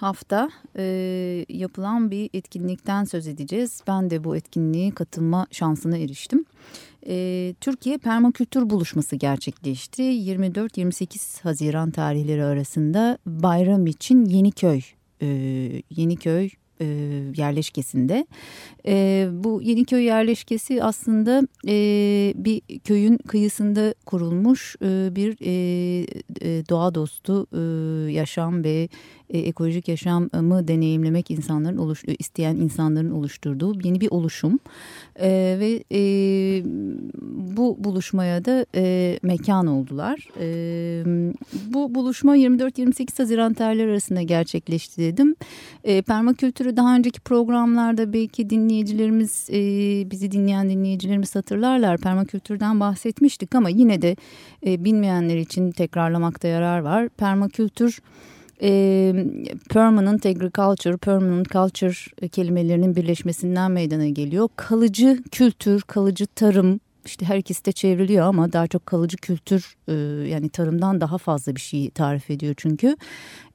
hafta e, yapılan bir etkinlikten söz edeceğiz. Ben de bu etkinliğe katılma şansına eriştim. E, Türkiye Permakültür Buluşması gerçekleşti. 24-28 Haziran tarihleri arasında bayram için Yeniköy, e, Yeniköy e, yerleşkesinde. E, bu Yeniköy yerleşkesi aslında e, bir köyün kıyısında kurulmuş e, bir e, e, doğa dostu e, yaşam ve e, ekolojik yaşamı deneyimlemek insanların oluş, isteyen insanların oluşturduğu yeni bir oluşum e, ve e, bu buluşmaya da e, mekan oldular. E, bu buluşma 24-28 Haziran tarihleri arasında gerçekleşti dedim. E, permakültürü daha önceki programlarda belki dinleyicilerimiz e, bizi dinleyen dinleyicilerimiz hatırlarlar. Permakültürden bahsetmiştik ama yine de e, bilmeyenler için tekrarlamakta yarar var. Permakültür e, permanent agriculture, permanent culture kelimelerinin birleşmesinden meydana geliyor. Kalıcı kültür, kalıcı tarım, işte her ikisi de çevriliyor ama daha çok kalıcı kültür e, yani tarımdan daha fazla bir şey tarif ediyor çünkü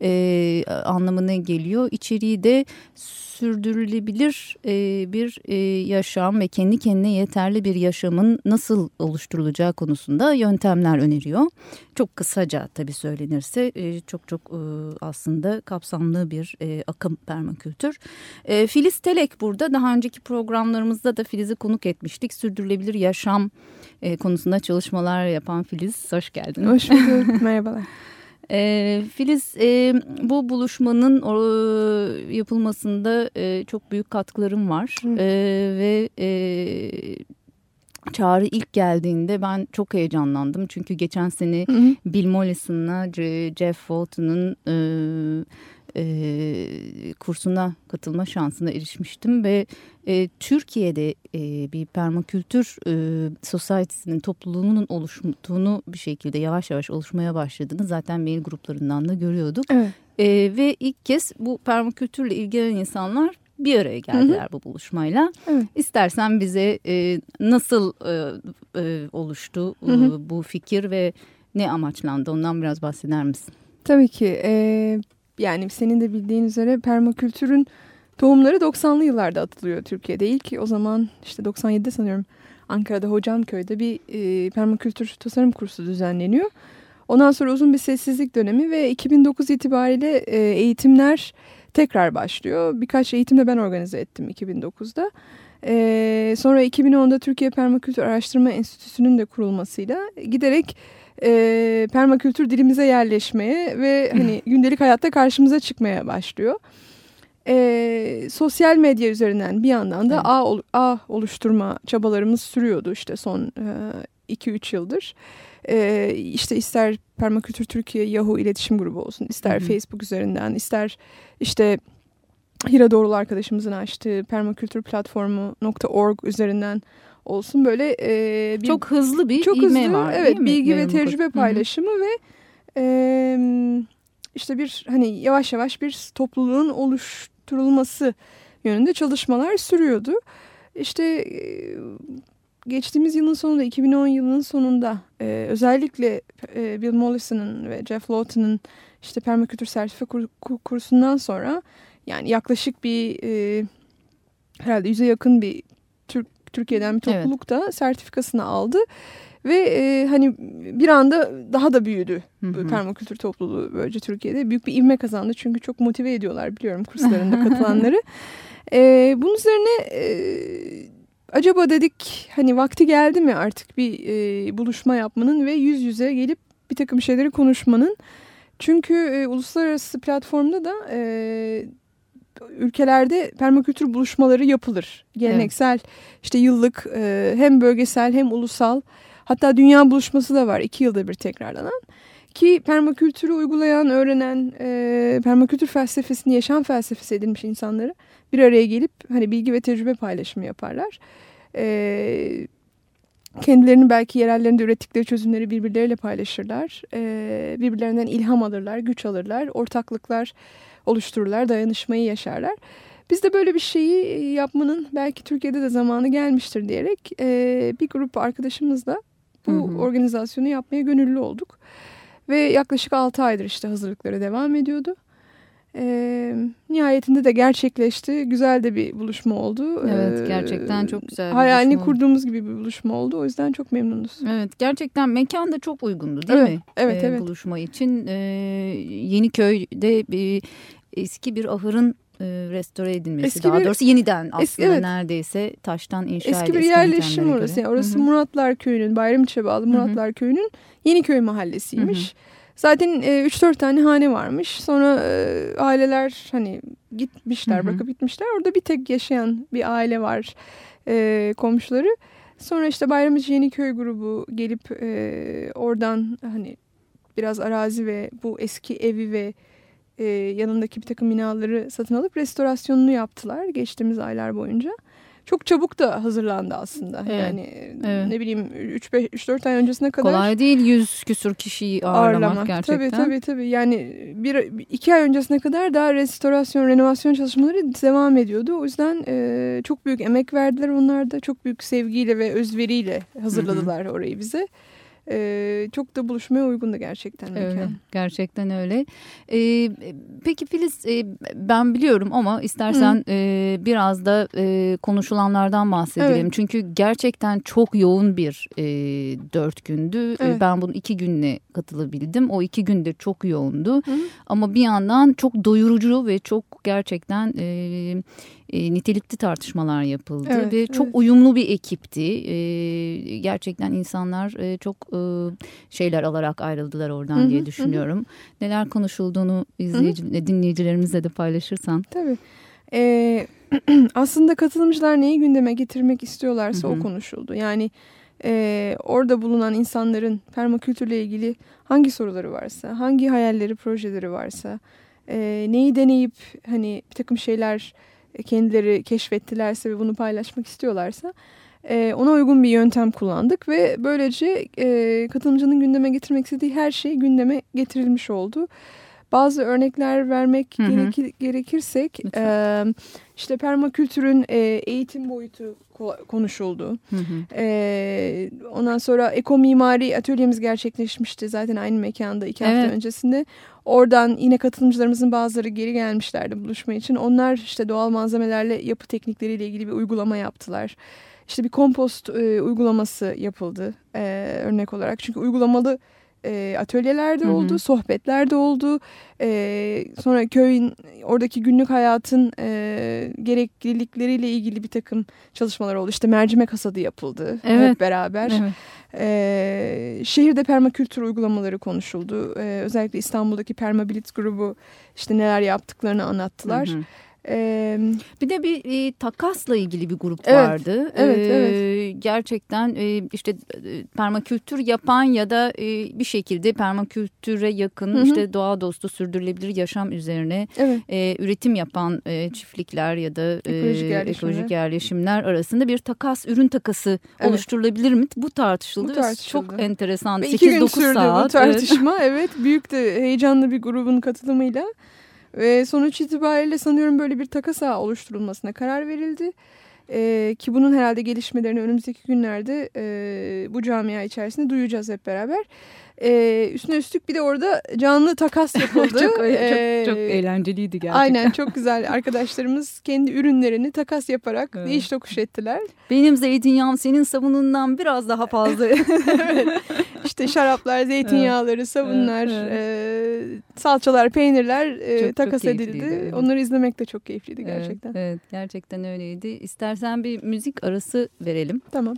e, anlamına geliyor. İçeriği de sürdürülebilir e, bir e, yaşam ve kendi kendine yeterli bir yaşamın nasıl oluşturulacağı konusunda yöntemler öneriyor. Çok kısaca tabii söylenirse çok çok aslında kapsamlı bir akım permakültür. Filiz Telek burada daha önceki programlarımızda da Filiz'i konuk etmiştik. Sürdürülebilir yaşam e, konusunda çalışmalar yapan Filiz hoş geldin. Hoş bulduk merhabalar. E, Filiz e, bu buluşmanın e, yapılmasında e, çok büyük katkılarım var e, ve e, çağrı ilk geldiğinde ben çok heyecanlandım çünkü geçen sene hı hı. Bill Mollison'la Jeff Walton'un e, e, kursuna katılma şansına erişmiştim ve e, Türkiye'de e, bir permakültür e, society'sinin topluluğunun oluştuğunu bir şekilde yavaş yavaş oluşmaya başladığını zaten mail gruplarından da görüyorduk. Evet. E, ve ilk kez bu permakültürle ilgilenen insanlar bir araya geldiler hı hı. bu buluşmayla. Evet. İstersen bize e, nasıl e, e, oluştu hı hı. E, bu fikir ve ne amaçlandı ondan biraz bahseder misin? Tabii ki. E, yani senin de bildiğin üzere permakültürün tohumları 90'lı yıllarda atılıyor Türkiye'de. İlk o zaman işte 97'de sanıyorum Ankara'da Hocamköy'de bir e, permakültür tasarım kursu düzenleniyor. Ondan sonra uzun bir sessizlik dönemi ve 2009 itibariyle e, eğitimler tekrar başlıyor. Birkaç eğitimde ben organize ettim 2009'da. E, sonra 2010'da Türkiye Permakültür Araştırma Enstitüsü'nün de kurulmasıyla giderek e, permakültür dilimize yerleşmeye ve hani gündelik hayatta karşımıza çıkmaya başlıyor. E, sosyal medya üzerinden bir yandan da evet. ağ, ağ oluşturma çabalarımız sürüyordu işte son 2-3 e, yıldır. E, işte ister Permakültür Türkiye Yahoo iletişim grubu olsun, ister Hı -hı. Facebook üzerinden, ister işte Hira Doğrul arkadaşımızın açtığı permakültür platformu .org üzerinden olsun böyle e, bir, çok hızlı bir çok hızlı, var. Evet bilgi ve tecrübe paylaşımı Hı -hı. ve e, işte bir hani yavaş yavaş bir topluluğun oluşturulması yönünde çalışmalar sürüyordu. İşte e, geçtiğimiz yılın sonunda 2010 yılının sonunda e, özellikle e, Bill Mollison'ın ve Jeff Lawton'ın işte permakültür sertifika kur, kur, kursundan sonra yani yaklaşık bir e, herhalde yüze yakın bir Türk Türkiye'den bir topluluk evet. da sertifikasını aldı. Ve e, hani bir anda daha da büyüdü hı hı. permakültür topluluğu böylece Türkiye'de. Büyük bir ivme kazandı çünkü çok motive ediyorlar biliyorum kurslarında katılanları. e, bunun üzerine e, acaba dedik hani vakti geldi mi artık bir e, buluşma yapmanın ve yüz yüze gelip bir takım şeyleri konuşmanın. Çünkü e, uluslararası platformda da e, ülkelerde permakültür buluşmaları yapılır. Geleneksel evet. işte yıllık e, hem bölgesel hem ulusal hatta dünya buluşması da var iki yılda bir tekrarlanan. Ki permakültürü uygulayan, öğrenen, e, permakültür felsefesini yaşam felsefesi edilmiş insanları bir araya gelip hani bilgi ve tecrübe paylaşımı yaparlar. E, kendilerinin belki yerellerinde ürettikleri çözümleri birbirleriyle paylaşırlar. E, birbirlerinden ilham alırlar, güç alırlar, ortaklıklar oluştururlar, dayanışmayı yaşarlar. Biz de böyle bir şeyi yapmanın belki Türkiye'de de zamanı gelmiştir diyerek e, bir grup arkadaşımızla bu hı hı. organizasyonu yapmaya gönüllü olduk. Ve yaklaşık 6 aydır işte hazırlıkları devam ediyordu. E, nihayetinde de gerçekleşti. Güzel de bir buluşma oldu. Evet gerçekten çok güzel bir Hayalini kurduğumuz gibi bir buluşma oldu. O yüzden çok memnunuz. Evet gerçekten mekan da çok uygundu değil evet, mi? Evet ee, evet. Buluşma için. Ee, Yeniköy'de bir eski bir ahırın restore edilmesi eski daha bir, doğrusu yeniden aslında eski, evet. neredeyse taştan inşa edilmiş. Eski bir yerleşim orası. Yani orası Hı -hı. Muratlar Köyü'nün, Bayramçı'ya bağlı Muratlar Hı -hı. Köyü'nün Yeniköy mahallesiymiş. Hı -hı. Zaten 3-4 e, tane hane varmış. Sonra e, aileler hani gitmişler, Hı -hı. bırakıp gitmişler. Orada bir tek yaşayan bir aile var e, komşuları. Sonra işte Bayramıcı Yeniköy grubu gelip e, oradan hani biraz arazi ve bu eski evi ve e, yanındaki bir takım binaları satın alıp restorasyonunu yaptılar geçtiğimiz aylar boyunca. Çok çabuk da hazırlandı aslında. Evet. Yani evet. ne bileyim 3-4 ay öncesine kadar. Kolay değil 100 küsur kişiyi ağırlamak, ağırlamak. gerçekten. Tabii tabii tabii. Yani bir, iki ay öncesine kadar daha restorasyon, renovasyon çalışmaları devam ediyordu. O yüzden e, çok büyük emek verdiler onlar da. Çok büyük sevgiyle ve özveriyle hazırladılar Hı -hı. orayı bize. Ee, çok da buluşmaya uygun da gerçekten mekan. Öyle, gerçekten öyle. Ee, peki Filiz e, ben biliyorum ama istersen e, biraz da e, konuşulanlardan bahsedelim. Evet. Çünkü gerçekten çok yoğun bir e, dört gündü. Evet. Ben bunu iki günle katılabildim. O iki günde çok yoğundu. Hı. Ama bir yandan çok doyurucu ve çok gerçekten... E, e, nitelikli tartışmalar yapıldı evet, ve çok evet. uyumlu bir ekipti. E, gerçekten insanlar e, çok e, şeyler alarak ayrıldılar oradan hı hı, diye düşünüyorum. Hı. Neler konuşulduğunu izleyici, hı hı. dinleyicilerimizle de paylaşırsan. Tabii. Ee, aslında katılımcılar neyi gündeme getirmek istiyorlarsa hı hı. o konuşuldu. Yani e, orada bulunan insanların permakültürle ilgili hangi soruları varsa, hangi hayalleri, projeleri varsa, e, neyi deneyip hani bir takım şeyler kendileri keşfettilerse ve bunu paylaşmak istiyorlarsa e, ona uygun bir yöntem kullandık ve böylece e, katılımcının gündeme getirmek istediği her şey gündeme getirilmiş oldu. Bazı örnekler vermek hı hı. Gerekir, gerekirsek e, işte permakültürün e, eğitim boyutu konuşuldu. Hı hı. E, ondan sonra eko mimari atölyemiz gerçekleşmişti zaten aynı mekanda iki hafta evet. öncesinde. Oradan yine katılımcılarımızın bazıları geri gelmişlerdi buluşma için. Onlar işte doğal malzemelerle yapı teknikleriyle ilgili bir uygulama yaptılar. İşte bir kompost e, uygulaması yapıldı e, örnek olarak. Çünkü uygulamalı e, atölyelerde oldu, hı hı. sohbetlerde oldu. E, sonra köyün oradaki günlük hayatın e, gereklilikleriyle ilgili bir takım çalışmalar oldu. İşte mercimek hasadı yapıldı evet. hep beraber. Evet. E, şehirde permakültür uygulamaları konuşuldu. E, özellikle İstanbul'daki Permabilit grubu işte neler yaptıklarını anlattılar. Hı hı. Ee, bir de bir e, takasla ilgili bir grup evet, vardı. Evet, ee, evet. Gerçekten e, işte permakültür yapan ya da e, bir şekilde permakültüre yakın hı hı. işte doğa dostu sürdürülebilir yaşam üzerine evet. e, üretim yapan e, çiftlikler ya da e, ekolojik, yerleşimler. ekolojik yerleşimler arasında bir takas, ürün takası evet. oluşturulabilir mi? Bu tartışıldı. Bu tartışıldı. Çok enteresan. 8-9 saat. bu tartışma. evet büyük de heyecanlı bir grubun katılımıyla. Ve sonuç itibariyle sanıyorum böyle bir takas ağı oluşturulmasına karar verildi. Ee, ki bunun herhalde gelişmelerini önümüzdeki günlerde e, bu camia içerisinde duyacağız hep beraber. Ee, üstüne üstlük bir de orada canlı takas yapıldı. çok, ee, çok, çok eğlenceliydi gerçekten. Aynen çok güzel. Arkadaşlarımız kendi ürünlerini takas yaparak evet. değiş tokuş ettiler. Benim zeytinyağım senin sabunundan biraz daha fazla. evet. İşte şaraplar, zeytinyağları, sabunlar. E, salçalar, peynirler e, çok, takas çok edildi. Evet. Onları izlemek de çok keyifliydi gerçekten. Evet, evet gerçekten öyleydi. İstersen bir müzik arası verelim. Tamam.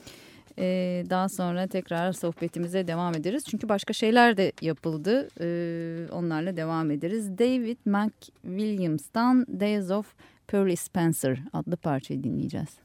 Ee, daha sonra tekrar sohbetimize devam ederiz. Çünkü başka şeyler de yapıldı. Ee, onlarla devam ederiz. David McWilliams'tan Days of Pearly Spencer adlı parçayı dinleyeceğiz.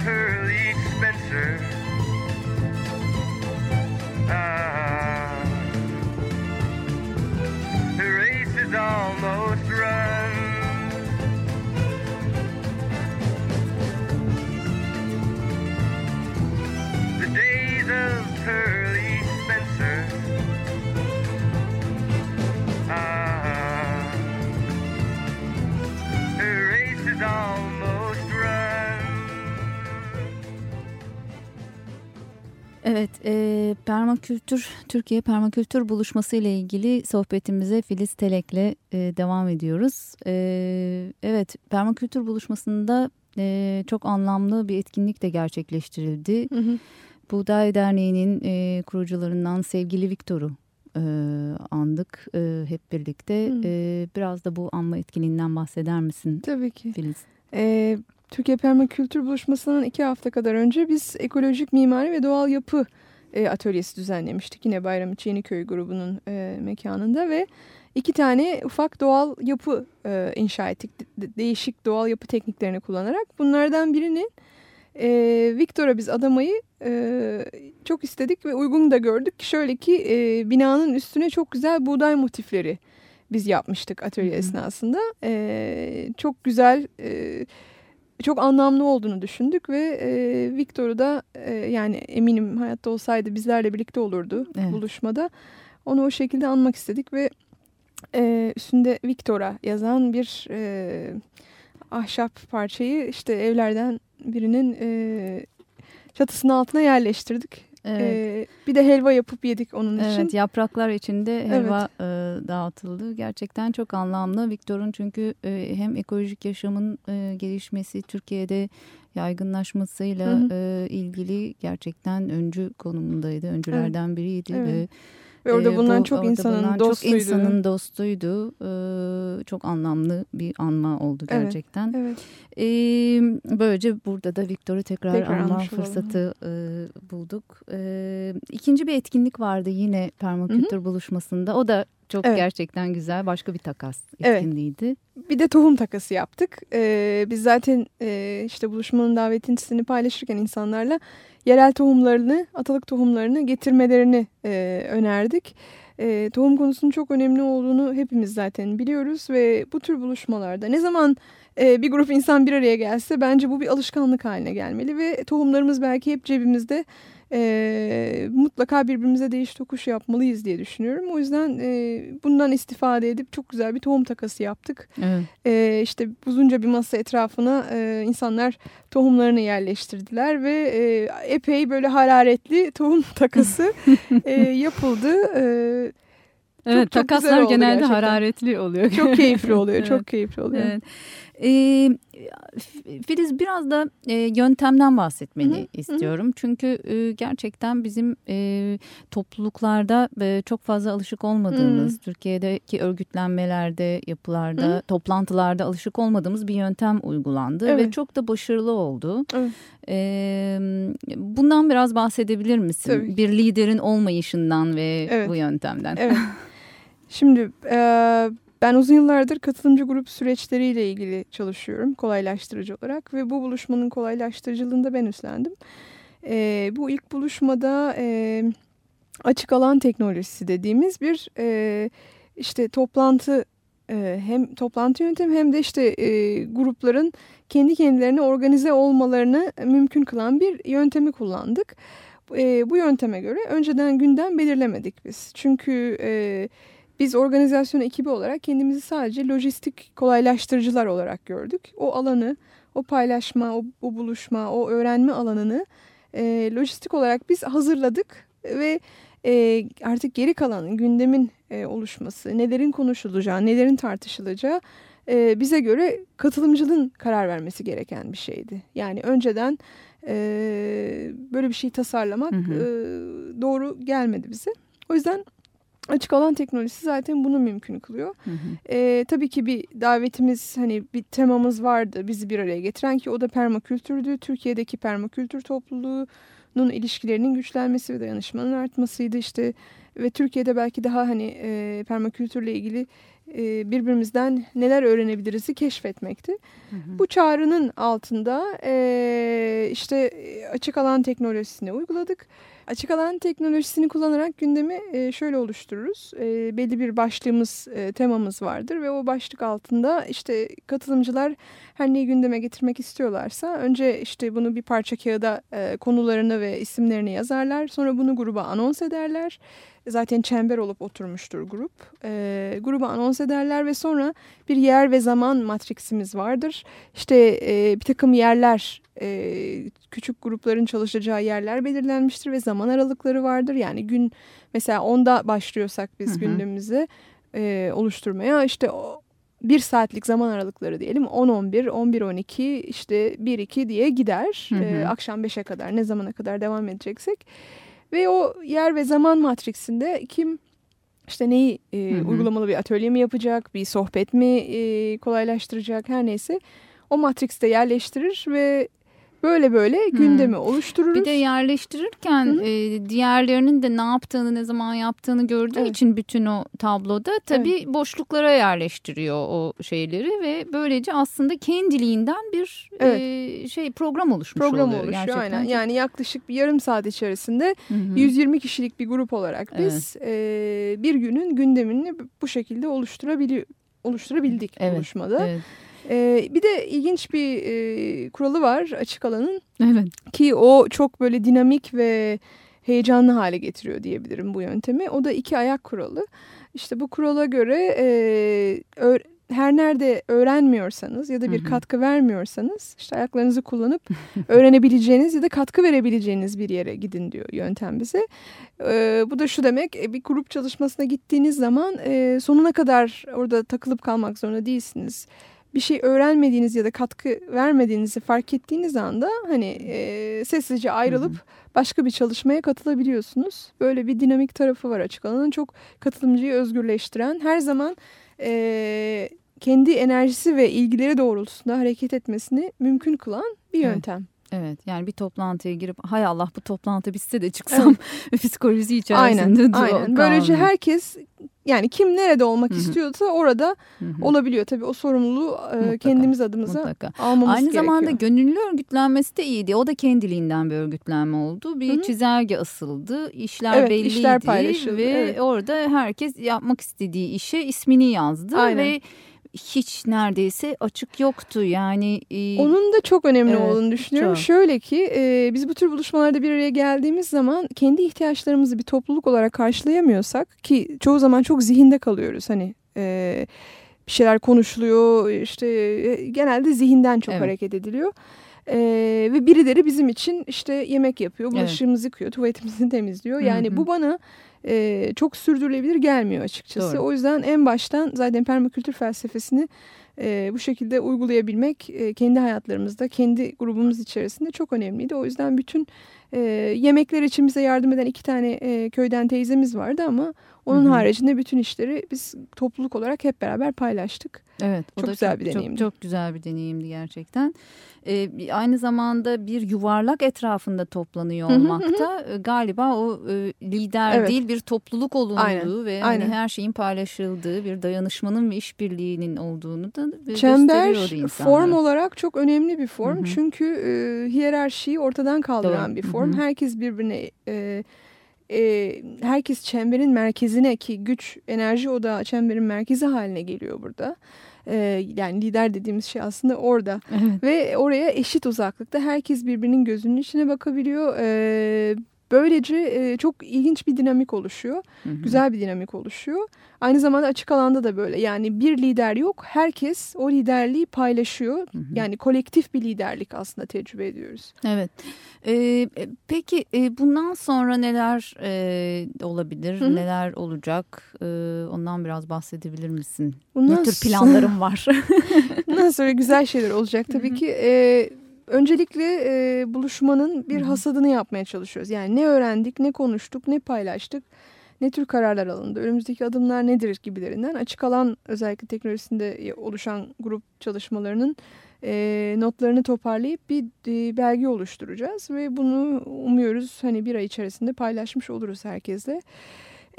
Days of Pearly Spencer. Ah, Evet, e, permakültür Türkiye permakültür buluşması ile ilgili sohbetimize Filiz Telek'le e, devam ediyoruz. E, evet, permakültür buluşmasında e, çok anlamlı bir etkinlik de gerçekleştirildi. Hı hı. Buğday Derneği'nin e, kurucularından sevgili Viktor'u e, andık e, hep birlikte. Hı. E, biraz da bu anma etkinliğinden bahseder misin Tabii ki. Filiz? Ee, Türkiye Permakültür Buluşması'ndan iki hafta kadar önce biz ekolojik mimari ve doğal yapı e, atölyesi düzenlemiştik. Yine Bayramiçi Yeniköy grubunun e, mekanında ve iki tane ufak doğal yapı e, inşa ettik. De- değişik doğal yapı tekniklerini kullanarak. Bunlardan birini e, Victor'a biz adamayı e, çok istedik ve uygun da gördük. Şöyle ki e, binanın üstüne çok güzel buğday motifleri biz yapmıştık atölye Hı hı. esnasında. E, çok güzel... E, çok anlamlı olduğunu düşündük ve e, Victor'u da e, yani eminim hayatta olsaydı bizlerle birlikte olurdu Evet. buluşmada. Onu o şekilde anmak istedik ve e, üstünde Victor'a yazan bir e, ahşap parçayı işte evlerden birinin e, çatısının altına yerleştirdik. Evet. E, bir de helva yapıp yedik onun için. Evet yapraklar içinde helva e, dağıtıldı. Gerçekten çok anlamlı. Viktor'un çünkü e, hem ekolojik yaşamın e, gelişmesi Türkiye'de yaygınlaşmasıyla Hı hı. e, ilgili gerçekten öncü konumundaydı. Öncülerden biriydi. Evet. Ve, ve orada e, bulunan bu- çok orada insanın bulunan dostuydu. Çok insanın dostuydu. E, çok anlamlı bir anma oldu Evet. gerçekten. Evet. E, böylece burada da Viktor'u tekrar, Tekrar anma olalım. fırsatı e, bulduk. E, ikinci bir etkinlik vardı yine permakültür buluşmasında. O da çok Evet. gerçekten güzel. Başka bir takas Evet. etkinliğiydi. Bir de tohum takası yaptık. Ee, biz zaten e, işte buluşmanın davetlisini paylaşırken insanlarla yerel tohumlarını, atalık tohumlarını getirmelerini e, önerdik. E, tohum konusunun çok önemli olduğunu hepimiz zaten biliyoruz ve bu tür buluşmalarda ne zaman e, bir grup insan bir araya gelse bence bu bir alışkanlık haline gelmeli ve tohumlarımız belki hep cebimizde e, mutlaka birbirimize değiş tokuş yapmalıyız diye düşünüyorum. O yüzden e, bundan istifade edip çok güzel bir tohum takası yaptık. Evet. E, işte uzunca bir masa etrafına e, insanlar tohumlarını yerleştirdiler ve e, epey böyle hararetli tohum takası e, yapıldı. E, Evet, çok takaslar oldu genelde gerçekten. hararetli oluyor. çok keyifli oluyor, Evet. çok keyifli oluyor. Evet. Ee, Filiz biraz da e, yöntemden bahsetmeni hı hı, istiyorum. Hı. Çünkü e, gerçekten bizim e, topluluklarda e, çok fazla alışık olmadığımız, hı. Türkiye'deki örgütlenmelerde, yapılarda, hı. toplantılarda alışık olmadığımız bir yöntem uygulandı. Evet. Ve çok da başarılı oldu. Evet. E, bundan biraz bahsedebilir misin? Tabii. Bir liderin olmayışından ve evet. bu yöntemden. Evet. Şimdi e, ben uzun yıllardır katılımcı grup süreçleriyle ilgili çalışıyorum kolaylaştırıcı olarak ve bu buluşmanın kolaylaştırıcılığını da ben üstlendim. E, bu ilk buluşmada e, açık alan teknolojisi dediğimiz bir e, işte toplantı hem toplantı yöntemi hem de işte e, grupların kendi kendilerine organize olmalarını mümkün kılan bir yöntemi kullandık. E, bu yönteme göre önceden gündem belirlemedik biz. Çünkü e, biz organizasyon ekibi olarak kendimizi sadece lojistik kolaylaştırıcılar olarak gördük. O alanı, o paylaşma, o, o buluşma, o öğrenme alanını e, lojistik olarak biz hazırladık ve e, artık geri kalan gündemin e, oluşması, nelerin konuşulacağı, nelerin tartışılacağı e, bize göre katılımcılığın karar vermesi gereken bir şeydi. Yani önceden e, böyle bir şey tasarlamak hı hı. E, doğru gelmedi bize. O yüzden Açık alan teknolojisi zaten bunu mümkün kılıyor. Hı hı. Ee, tabii ki bir davetimiz hani bir temamız vardı bizi bir araya getiren ki o da permakültürdü. Türkiye'deki permakültür topluluğunun ilişkilerinin güçlenmesi ve dayanışmanın artmasıydı işte ve Türkiye'de belki daha hani e, permakültürle ilgili e, birbirimizden neler öğrenebiliriz'i keşfetmekti. Hı hı. Bu çağrının altında e, işte açık alan teknolojisini uyguladık. Açık alan teknolojisini kullanarak gündemi e, şöyle oluştururuz. E, belli bir başlığımız, e, temamız vardır ve o başlık altında işte katılımcılar her neyi gündeme getirmek istiyorlarsa önce işte bunu bir parça kağıda konularını ve isimlerini yazarlar. Sonra bunu gruba anons ederler zaten çember olup oturmuştur grup. Grubu anons ederler ve sonra bir yer ve zaman matriksimiz vardır. İşte bir takım yerler, küçük grupların çalışacağı yerler belirlenmiştir ve zaman aralıkları vardır. Yani gün mesela 10'da başlıyorsak biz hı hı. gündemimizi e, oluşturmaya işte o, bir saatlik zaman aralıkları diyelim 10-11, 11-12 işte 1-2 diye gider. Hı hı. E, akşam 5'e kadar ne zamana kadar devam edeceksek. Ve o yer ve zaman matriksinde kim işte neyi e, hı hı. uygulamalı bir atölye mi yapacak, bir sohbet mi e, kolaylaştıracak her neyse o matrikste yerleştirir ve Böyle böyle gündemi hmm. oluştururuz. Bir de yerleştirirken e, diğerlerinin de ne yaptığını ne zaman yaptığını gördüğü evet. için bütün o tabloda tabii evet. boşluklara yerleştiriyor o şeyleri ve böylece aslında kendiliğinden bir evet. e, şey program oluşmuş program oluyor. Program oluşuyor aynen. Yani yaklaşık bir yarım saat içerisinde hı hı. 120 kişilik bir grup olarak biz evet. e, bir günün gündemini bu şekilde oluşturabiliyor oluşturabildik evet. buluşmada. Evet. Ee, bir de ilginç bir e, kuralı var açık alanın. Evet. Ki o çok böyle dinamik ve heyecanlı hale getiriyor diyebilirim bu yöntemi. O da iki ayak kuralı. İşte bu kurala göre e, her nerede öğrenmiyorsanız ya da bir Hı -hı. katkı vermiyorsanız işte ayaklarınızı kullanıp öğrenebileceğiniz ya da katkı verebileceğiniz bir yere gidin diyor yöntem bize. Ee, bu da şu demek e, bir grup çalışmasına gittiğiniz zaman e, sonuna kadar orada takılıp kalmak zorunda değilsiniz bir şey öğrenmediğiniz ya da katkı vermediğinizi fark ettiğiniz anda hani e, sessizce ayrılıp başka bir çalışmaya katılabiliyorsunuz. Böyle bir dinamik tarafı var açık alanın çok katılımcıyı özgürleştiren her zaman e, kendi enerjisi ve ilgileri doğrultusunda hareket etmesini mümkün kılan bir yöntem. Evet. Evet yani bir toplantıya girip hay Allah bu toplantı bitse de çıksam evet. psikoloji içerisinde. Aynen, aynen. Böylece herkes yani kim nerede olmak Hı -hı. istiyorsa orada Hı -hı. olabiliyor. Tabii o sorumluluğu mutlaka, kendimiz adımıza mutlaka. almamız Aynı gerekiyor. zamanda gönüllü örgütlenmesi de iyiydi. O da kendiliğinden bir örgütlenme oldu. Bir Hı -hı. çizelge asıldı. İşler evet, belliydi. Işler paylaşıldı. Ve evet. orada herkes yapmak istediği işe ismini yazdı. Aynen. Ve hiç neredeyse açık yoktu yani. E, Onun da çok önemli evet, olduğunu düşünüyorum. Çok. Şöyle ki e, biz bu tür buluşmalarda bir araya geldiğimiz zaman kendi ihtiyaçlarımızı bir topluluk olarak karşılayamıyorsak ki çoğu zaman çok zihinde kalıyoruz hani e, bir şeyler konuşuluyor işte e, genelde zihinden çok evet. hareket ediliyor. Ee, ve birileri bizim için işte yemek yapıyor, bulaşığımızı evet. yıkıyor, tuvaletimizi temizliyor. Yani Hı -hı. bu bana e, çok sürdürülebilir gelmiyor açıkçası. Doğru. O yüzden en baştan zaten permakültür felsefesini e, bu şekilde uygulayabilmek e, kendi hayatlarımızda, kendi grubumuz içerisinde çok önemliydi. O yüzden bütün e, yemekler için bize yardım eden iki tane e, köyden teyzemiz vardı ama onun Hı -hı. haricinde bütün işleri biz topluluk olarak hep beraber paylaştık. Evet, çok da güzel çok, bir deneyimdi. Çok, çok güzel bir deneyimdi gerçekten. Ee, aynı zamanda bir yuvarlak etrafında toplanıyor olmakta e, galiba o e, lider evet. değil bir topluluk olunduğu Aynen. ve hani her şeyin paylaşıldığı bir dayanışmanın ve işbirliğinin olduğunu da Çember form olarak çok önemli bir form. Hı -hı. Çünkü e, hiyerarşiyi ortadan kaldıran Doğru. bir form. Hı -hı. Herkes birbirine e, e, herkes çemberin merkezine ki güç enerji odağı çemberin merkezi haline geliyor burada. E, yani lider dediğimiz şey aslında orada evet. ve oraya eşit uzaklıkta herkes birbirinin gözünün içine bakabiliyor. E, Böylece e, çok ilginç bir dinamik oluşuyor. Hı hı. Güzel bir dinamik oluşuyor. Aynı zamanda açık alanda da böyle. Yani bir lider yok. Herkes o liderliği paylaşıyor. Hı hı. Yani kolektif bir liderlik aslında tecrübe ediyoruz. Evet. Ee, peki e, bundan sonra neler e, olabilir? Hı hı. Neler olacak? E, ondan biraz bahsedebilir misin? Bundan ne tür planlarım var? bundan sonra güzel şeyler olacak tabii hı hı. ki. E, öncelikle e, buluşmanın bir hasadını yapmaya çalışıyoruz. Yani ne öğrendik, ne konuştuk, ne paylaştık, ne tür kararlar alındı, önümüzdeki adımlar nedir gibilerinden açık alan özellikle teknolojisinde oluşan grup çalışmalarının e, notlarını toparlayıp bir e, belge oluşturacağız ve bunu umuyoruz hani bir ay içerisinde paylaşmış oluruz herkesle.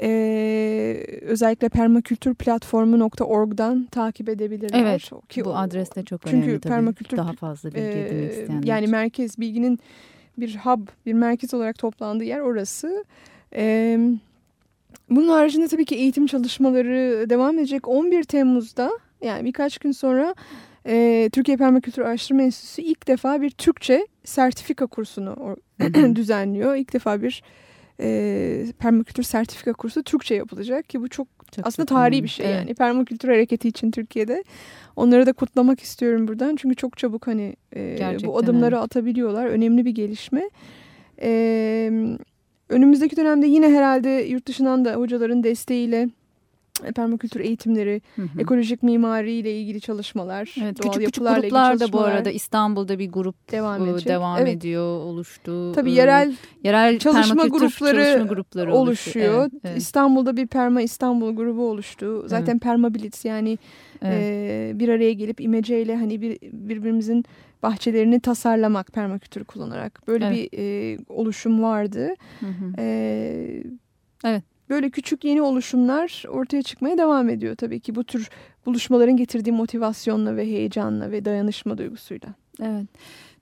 Ee, özellikle permakültürplatformu.org'dan takip edebilirler. Evet Ki bu adres de çok önemli çünkü tabii. Permakültür, Daha fazla bilgi e, edinmek isteyenler Yani merkez bilginin bir hub, bir merkez olarak toplandığı yer orası. Ee, bunun haricinde tabii ki eğitim çalışmaları devam edecek. 11 Temmuz'da yani birkaç gün sonra e, Türkiye Permakültür Araştırma Enstitüsü ilk defa bir Türkçe sertifika kursunu düzenliyor. İlk defa bir e, permakültür sertifika kursu Türkçe yapılacak ki bu çok, çok aslında çok tarihi önemli. bir şey evet. yani permakültür hareketi için Türkiye'de. Onları da kutlamak istiyorum buradan çünkü çok çabuk hani e, bu adımları evet. atabiliyorlar. Önemli bir gelişme. E, önümüzdeki dönemde yine herhalde yurt dışından da hocaların desteğiyle permakültür eğitimleri, hı hı. ekolojik mimari ile ilgili çalışmalar, evet, doğal küçük yapılarla küçük gruplar da bu arada İstanbul'da bir grup devam, edecek. devam evet. ediyor, oluştu. Tabii yerel yerel çalışma grupları, çalışma grupları oluşuyor. Evet, evet. İstanbul'da bir Perma İstanbul grubu oluştu. Zaten evet. Permabilit yani evet. e, bir araya gelip imeceyle hani bir, birbirimizin bahçelerini tasarlamak permakültür kullanarak böyle evet. bir e, oluşum vardı. Hı hı. E, evet böyle küçük yeni oluşumlar ortaya çıkmaya devam ediyor tabii ki bu tür buluşmaların getirdiği motivasyonla ve heyecanla ve dayanışma duygusuyla. Evet.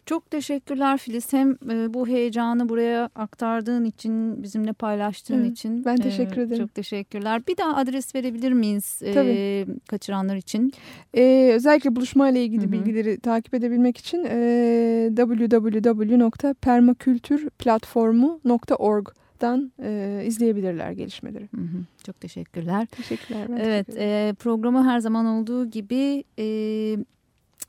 Çok teşekkürler Filiz. Hem e, bu heyecanı buraya aktardığın için, bizimle paylaştığın evet, için. Ben teşekkür e, ederim. Çok teşekkürler. Bir daha adres verebilir miyiz e, kaçıranlar için? E, özellikle buluşma ile ilgili Hı -hı. bilgileri takip edebilmek için e, www.permakültürplatformu.org dan e, izleyebilirler gelişmeleri. Hı hı, çok teşekkürler. Teşekkürler. Ben evet teşekkür e, programı her zaman olduğu gibi e,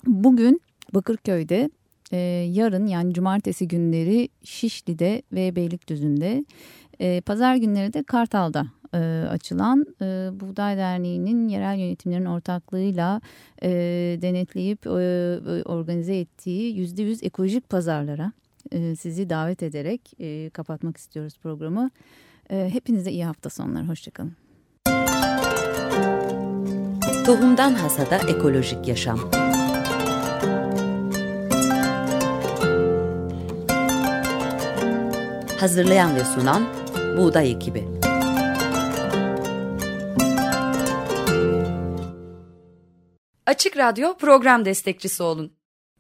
bugün Bakırköy'de e, yarın yani cumartesi günleri Şişli'de ve Beylikdüzü'nde e, pazar günleri de Kartal'da e, açılan e, Buğday Derneği'nin yerel yönetimlerin ortaklığıyla e, denetleyip e, organize ettiği %100 ekolojik pazarlara e, sizi davet ederek e, kapatmak istiyoruz programı. E, hepinize iyi hafta sonları. Hoşçakalın. Tohumdan Hasada Ekolojik Yaşam Hazırlayan ve sunan Buğday Ekibi Açık Radyo program destekçisi olun.